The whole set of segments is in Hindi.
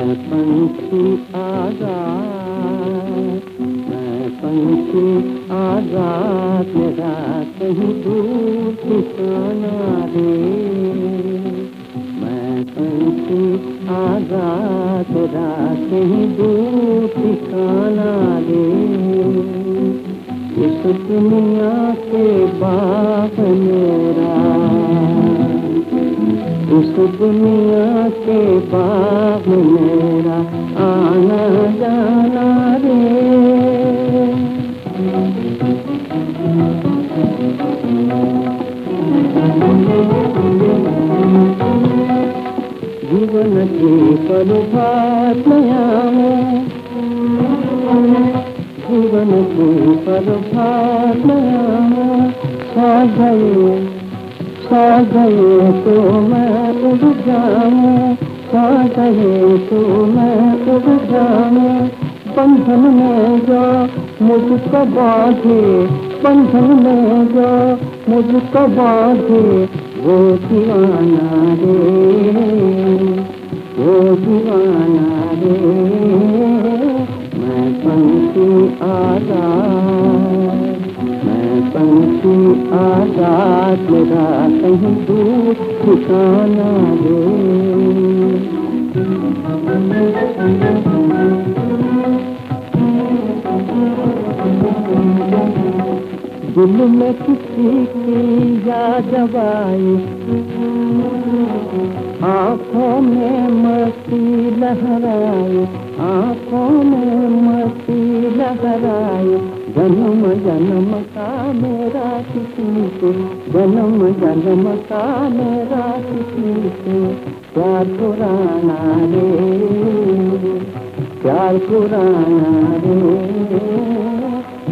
पंछी आज़ाद, मैं पंछी आज़ाद, मेरा कहीं दूर ठिकाना दे। मैं पंछी आज़ाद, मेरा कहीं दूर ठिकाना दे। इस दुनिया के बाप मेरा इस दुनिया के बाग मेरा आना जाना रे। जीवन की प्रभात में जीवन की प्रभात में साधय खा गए तो मैं उड़ जाऊँ खा गए तो मैं उड़ जाऊँ। बंधन में जो, मुझको बांधे, बंधन में जो, मुझको बांधे। वो दीवाना रे, वो दीवाना रे, मैं पंछी आज़ाद पंछी आज़ाद मेरा कहीं दूर ठिकाना दे दिल में किसी की याद आई आँखों में मस्ती लहराए, आँखों में मस्ती लहराए। जन्म जन्म का मेरा किसी जन्म जन्म का मेरा किसी प्यार पुराना रे, प्यार पुराना रे,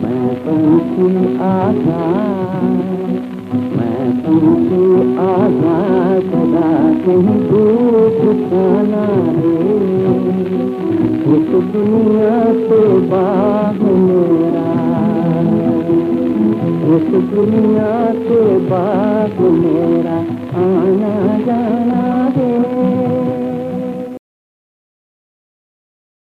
मैं पंछी आज़ाद मैं पंछी आज़ाद सदा कहीं दूर ठिकाना रे। दुनिया से बाग मेरा इस दुनिया के बाग मेरा आना जाना।